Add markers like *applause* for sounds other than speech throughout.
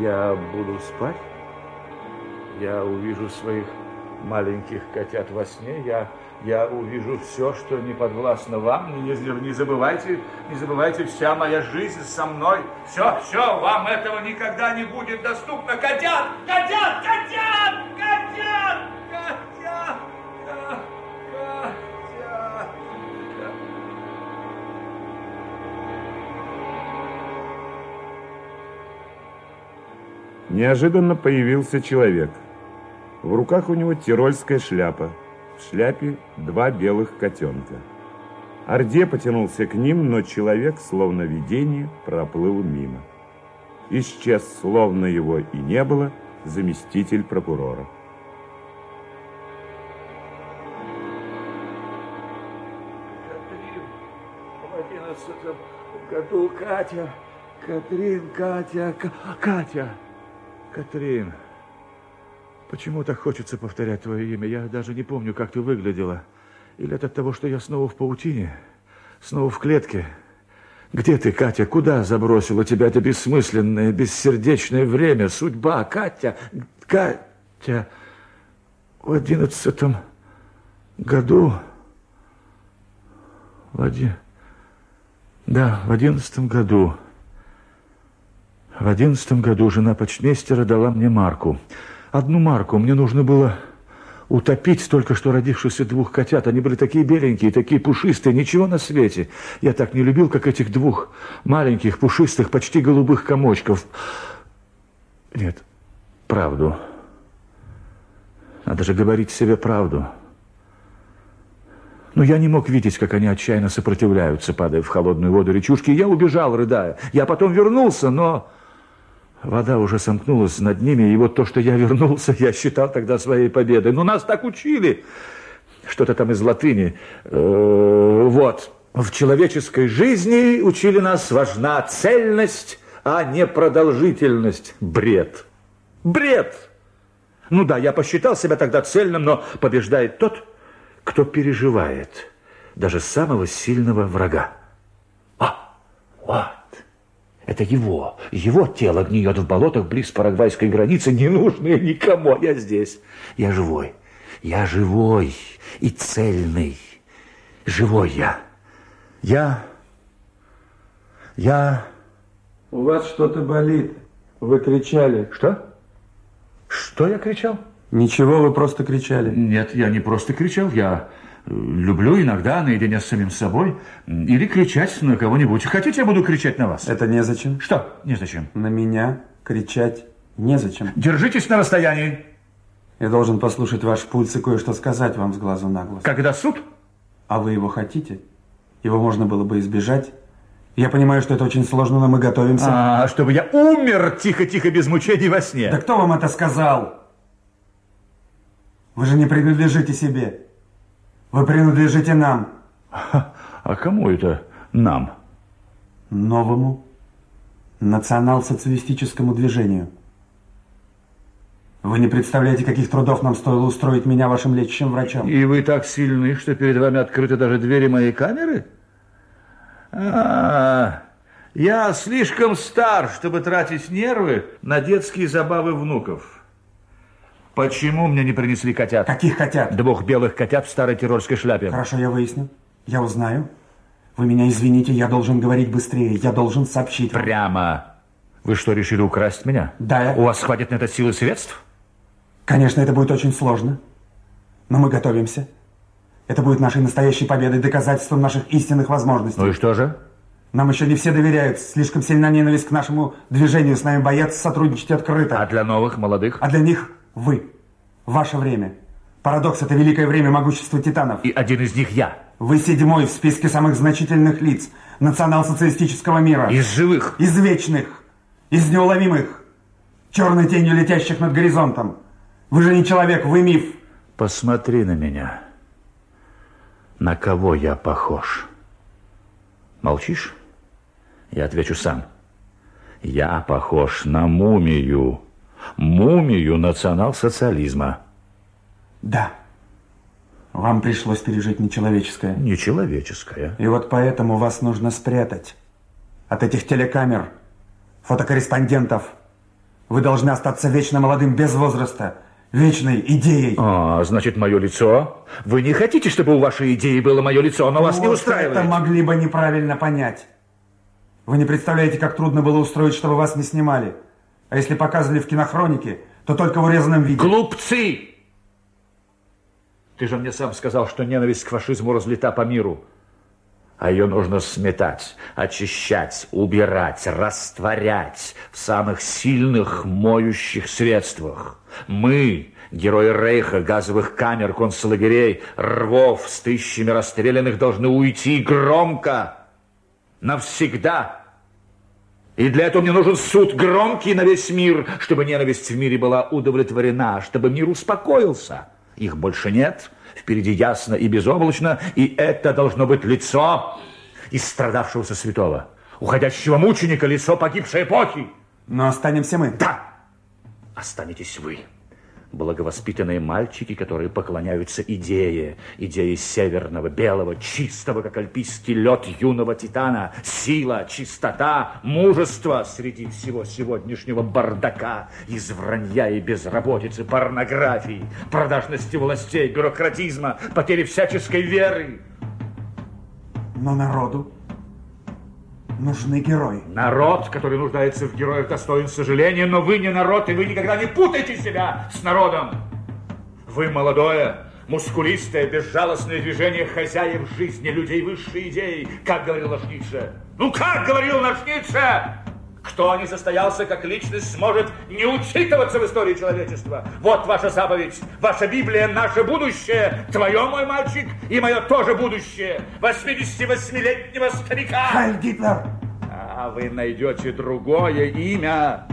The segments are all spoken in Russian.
Я буду спать, я увижу своих маленьких котят во сне, я, я увижу все, что не подвластно вам. Не, не забывайте, не забывайте, вся моя жизнь со мной. Все, все, вам этого никогда не будет доступно. Котят, котят, котят, Неожиданно появился человек. В руках у него тирольская шляпа. В шляпе два белых котенка. Орде потянулся к ним, но человек, словно видение, проплыл мимо. Исчез, словно его и не было, заместитель прокурора. Катрин, в одиннадцатом году Катя, Катрин, Катя, Катя. Катрин, почему так хочется повторять твое имя? Я даже не помню, как ты выглядела. Или это от того, что я снова в паутине? Снова в клетке? Где ты, Катя? Куда забросила тебя это бессмысленное, бессердечное время? Судьба, Катя, Катя. В одиннадцатом году... В один... Да, в одиннадцатом году... В одиннадцатом году жена почтмейстера дала мне марку. Одну марку. Мне нужно было утопить только что родившихся двух котят. Они были такие беленькие, такие пушистые, ничего на свете. Я так не любил, как этих двух маленьких, пушистых, почти голубых комочков. Нет, правду. Надо же говорить себе правду. Но я не мог видеть, как они отчаянно сопротивляются, падая в холодную воду речушки. Я убежал, рыдая. Я потом вернулся, но... Вода уже сомкнулась над ними, и вот то, что я вернулся, я считал тогда своей победой. Но нас так учили. Что-то там из латыни. Э, вот. В человеческой жизни учили нас важна цельность, а не продолжительность. Бред. Бред. Ну да, я посчитал себя тогда цельным, но побеждает тот, кто переживает даже самого сильного врага. А, вот. Это его, его тело гниет в болотах близ парагвайской границы, не нужное никому, а я здесь. Я живой, я живой и цельный. Живой я. Я... Я... У вас что-то болит. Вы кричали. Что? Что я кричал? Ничего, вы просто кричали. Нет, я не просто кричал, я люблю иногда наедине с самим собой или кричать на кого-нибудь. Хотите, я буду кричать на вас? Это незачем. Что незачем? На меня кричать незачем. Держитесь на расстоянии. Я должен послушать ваш пульс и кое-что сказать вам с глазу на глаз. Когда суд? А вы его хотите? Его можно было бы избежать. Я понимаю, что это очень сложно, но мы готовимся. А, чтобы я умер тихо-тихо без мучений во сне. Да кто вам это сказал? Вы же не принадлежите себе. Вы принадлежите нам. *laughs* А кому это нам? Новому национал-социалистическому движению. Вы не представляете, каких трудов нам стоило устроить меня вашим лечащим врачом. И вы так сильны, что перед вами открыты даже двери моей камеры? А, -а, -а. я слишком стар, чтобы тратить нервы на детские забавы внуков. Почему мне не принесли котят? Каких котят? Двух белых котят в старой тирольской шляпе. Хорошо, я выясню. Я узнаю. Вы меня извините, я должен говорить быстрее. Я должен сообщить вам. Прямо. Вы что, решили украсть меня? Да. У вас хватит на это силы средств? Конечно, это будет очень сложно. Но мы готовимся. Это будет нашей настоящей победой, доказательством наших истинных возможностей. Ну и что же? Нам еще не все доверяют. Слишком сильна ненависть к нашему движению. С нами боятся сотрудничать открыто. А для новых, молодых? А для них вы. Ваше время. Парадокс – это великое время могущества титанов. И один из них я. Вы седьмой в списке самых значительных лиц национал-социалистического мира. Из живых. Из вечных. Из неуловимых. Черной тенью летящих над горизонтом. Вы же не человек, вы миф. Посмотри на меня. На кого я похож? Молчишь? Я отвечу сам. Я похож на мумию мумию национал-социализма. Да. Вам пришлось пережить нечеловеческое. Нечеловеческое. И вот поэтому вас нужно спрятать от этих телекамер, фотокорреспондентов, Вы должны остаться вечно молодым без возраста, вечной идеей. А, значит, мое лицо? Вы не хотите, чтобы у вашей идеи было мое лицо, но вас вот не устраивает? это могли бы неправильно понять. Вы не представляете, как трудно было устроить, чтобы вас не снимали. А если показывали в кинохронике, то только в урезанном виде. Глупцы! Ты же мне сам сказал, что ненависть к фашизму разлита по миру. А ее нужно сметать, очищать, убирать, растворять в самых сильных моющих средствах. Мы, герои Рейха, газовых камер, концлагерей, рвов с тысячами расстрелянных, должны уйти громко, навсегда. И для этого мне нужен суд громкий на весь мир, чтобы ненависть в мире была удовлетворена, чтобы мир успокоился. Их больше нет, впереди ясно и безоблачно, и это должно быть лицо истрадавшегося святого, уходящего мученика, лицо погибшей эпохи. Но останемся мы. Да, останетесь вы благовоспитанные мальчики, которые поклоняются идее, идее северного, белого, чистого, как альпийский лед юного титана, сила, чистота, мужество среди всего сегодняшнего бардака, из вранья и безработицы, порнографии, продажности властей, бюрократизма, потери всяческой веры. Но народу нужны герои. Народ, который нуждается в героях, достоин сожаления, но вы не народ, и вы никогда не путайте себя с народом. Вы молодое, мускулистое, безжалостное движение хозяев жизни, людей высшей идеи, как говорил наш Ницше. Ну, как говорил наш Ницше? Кто не состоялся как личность, сможет не учитываться в истории человечества. Вот ваша заповедь, ваша Библия, наше будущее. Твое, мой мальчик, и мое тоже будущее. 88-летнего старика. Хайль Гитлер! А вы найдете другое имя.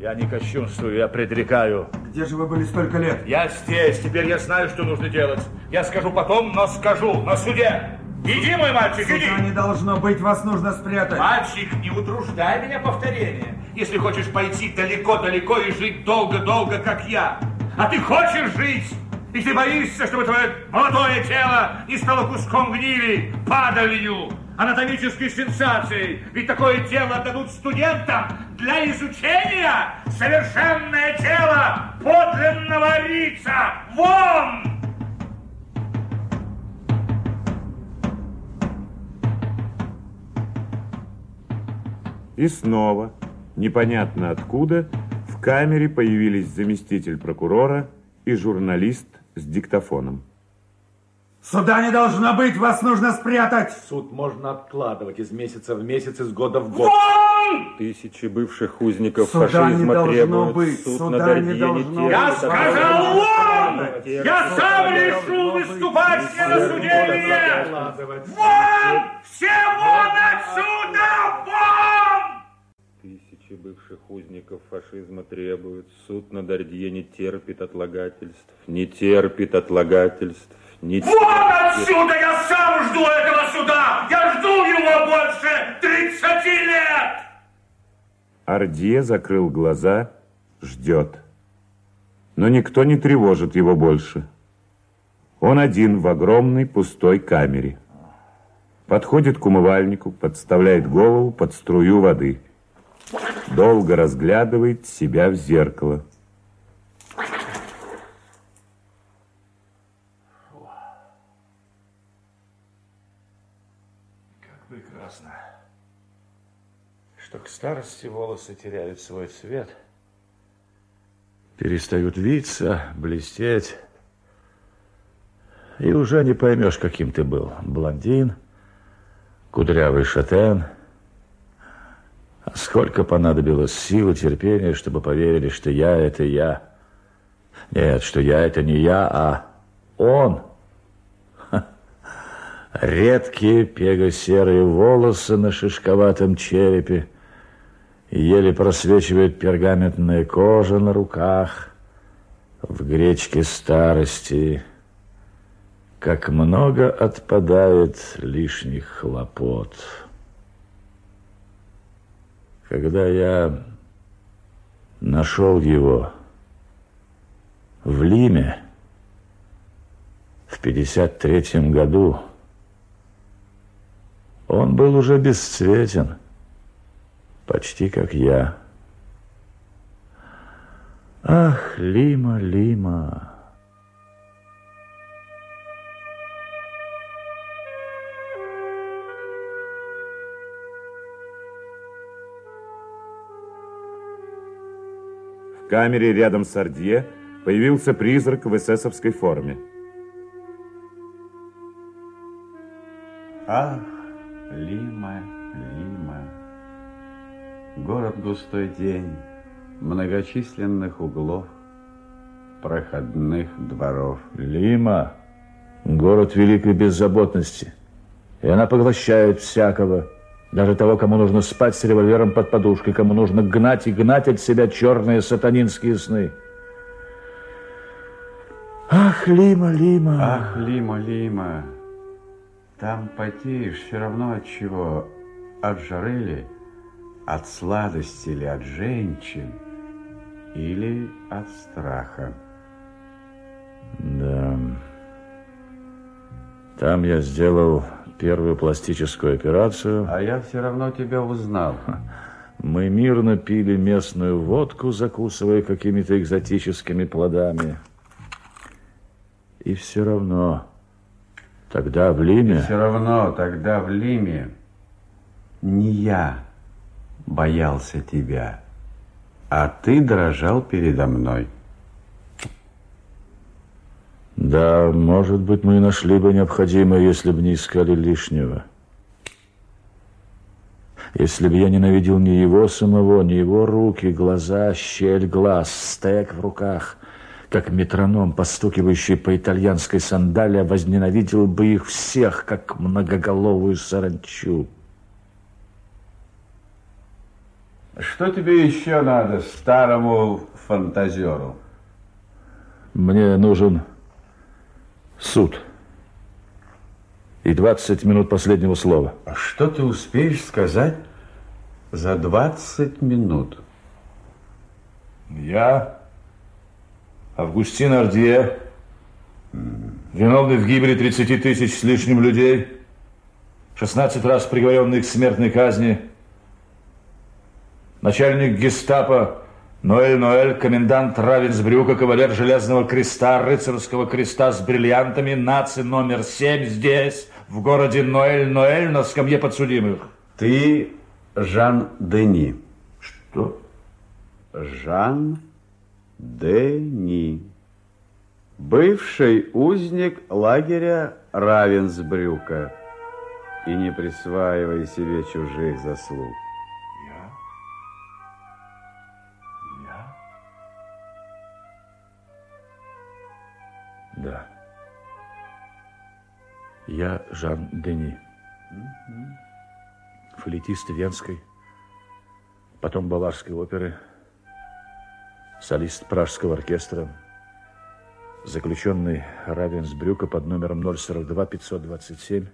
Я не кощунствую, я предрекаю. Где же вы были столько лет? Я здесь, теперь я знаю, что нужно делать. Я скажу потом, но скажу на суде. Иди, мой мальчик, иди! Сюда не должно быть, вас нужно спрятать. Мальчик, не утруждай меня повторением. Если хочешь пойти далеко-далеко и жить долго-долго, как я. А ты хочешь жить? И ты боишься, чтобы твое молодое тело не стало куском гнили, падалью, анатомической сенсацией. Ведь такое тело отдадут студентам для изучения. Совершенное тело подлинного лица. Вон! И снова, непонятно откуда, в камере появились заместитель прокурора и журналист с диктофоном. Сюда не должно быть, вас нужно спрятать. Суд можно откладывать из месяца в месяц, из года в год. Вон! Тысячи бывших узников Суда не фашизма должно требуют быть, суд суда над не должно Я быть. кто сказал вон! Я сам решу выступать мне на суде или нет! Вон! Все вон отсюда! Вон! Тысячи бывших узников фашизма требуют. Суд над Ордье не терпит отлагательств, не терпит отлагательств, не терпит. отсюда! Я сам жду этого суда! Я жду его больше 30 лет! Ардье закрыл глаза, ждет. Но никто не тревожит его больше. Он один в огромной пустой камере. Подходит к умывальнику, подставляет голову под струю воды. Долго разглядывает себя в зеркало. Прекрасно. Что к старости волосы теряют свой цвет. Перестают виться, блестеть. И уже не поймешь, каким ты был. Блондин, кудрявый шатен. А сколько понадобилось силы, терпения, чтобы поверили, что я – это я. Нет, что я – это не я, а он – Редкие пего-серые волосы на шишковатом черепе, еле просвечивает пергаментная кожа на руках, в гречке старости, как много отпадает лишних хлопот. Когда я нашел его в Лиме в 53 году, он был уже бесцветен, почти как я. Ах, Лима, Лима. Камере рядом с Ордье появился призрак в эсэсовской форме. Ах, Лима, Лима, город густой день, многочисленных углов, проходных дворов. Лима – город великой беззаботности. И она поглощает всякого, даже того, кому нужно спать с револьвером под подушкой, кому нужно гнать и гнать от себя черные сатанинские сны. Ах, Лима, Лима. Ах, Лима, Лима, там потеешь все равно от чего? От жары ли? От сладости ли? От женщин? Или от страха? Да. Там я сделал первую пластическую операцию. А я все равно тебя узнал. Мы мирно пили местную водку, закусывая какими-то экзотическими плодами. И все равно, тогда в Лиме... Все равно тогда в Лиме не я боялся тебя, а ты дрожал передо мной. Да, может быть, мы и нашли бы необходимое, если бы не искали лишнего. Если бы я ненавидел ни его самого, ни его руки, глаза, щель глаз, стек в руках, как метроном, постукивающий по итальянской сандалии, возненавидел бы их всех, как многоголовую саранчу. Что тебе еще надо, старому фантазеру? Мне нужен суд. И 20 минут последнего слова. А что ты успеешь сказать за 20 минут? Я, Августин Ардье, виновный в гибели 30 тысяч с лишним людей, 16 раз приговоренный к смертной казни, начальник гестапо Ноэль Ноэль, комендант Равенсбрюка, кавалер Железного Креста, рыцарского креста с бриллиантами, наци номер семь здесь, в городе Ноэль Ноэль, на скамье подсудимых. Ты Жан Дени. Что? Жан Дени. Бывший узник лагеря Равенсбрюка. И не присваивай себе чужих заслуг. Я Жан Дени. Флейтист Венской, потом Баварской оперы, солист Пражского оркестра, заключенный Равенсбрюка под номером 042-527,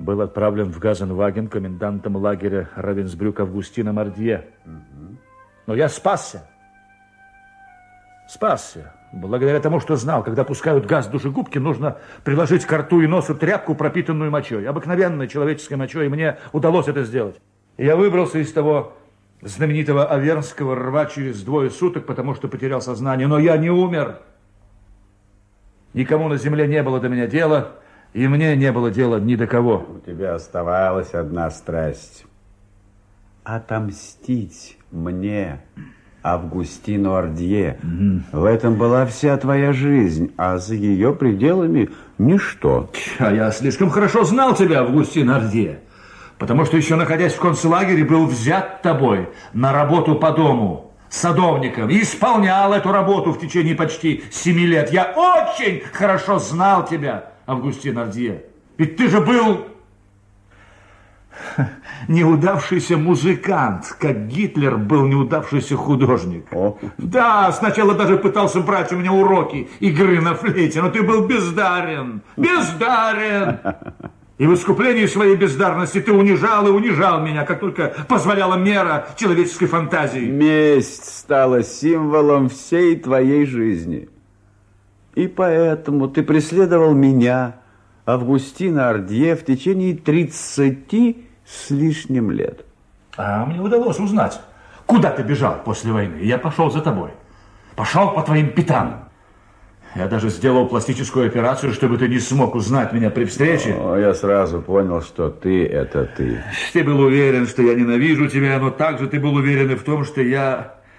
был отправлен в Газенваген комендантом лагеря Равенсбрюк Августином Ардье. Но я спасся. Спасся. Благодаря тому, что знал, когда пускают газ душегубки, нужно приложить к рту и носу тряпку, пропитанную мочой. Обыкновенной человеческой мочой, и мне удалось это сделать. Я выбрался из того знаменитого Авернского рва через двое суток, потому что потерял сознание. Но я не умер. Никому на земле не было до меня дела, и мне не было дела ни до кого. У тебя оставалась одна страсть. Отомстить мне, Августину Ардье. В этом была вся твоя жизнь, а за ее пределами ничто. А я слишком хорошо знал тебя, Августин Ардье, потому что еще находясь в концлагере, был взят тобой на работу по дому садовником и исполнял эту работу в течение почти семи лет. Я очень хорошо знал тебя, Августин Ардье. Ведь ты же был *laughs* неудавшийся музыкант, как Гитлер был неудавшийся художник. О. Да, сначала даже пытался брать у меня уроки игры на флейте, но ты был бездарен, бездарен. *laughs* И в искуплении своей бездарности ты унижал и унижал меня, как только позволяла мера человеческой фантазии. Месть стала символом всей твоей жизни. И поэтому ты преследовал меня, Августина Ардье, в течение 30 с лишним лет. А мне удалось узнать, Куда ты бежал после войны? Я пошел за тобой. Пошел по твоим пятам. Я даже сделал пластическую операцию, чтобы ты не смог узнать меня при встрече. О, я сразу понял, что ты – это ты. Ты был уверен, что я ненавижу тебя, но также ты был уверен и в том, что я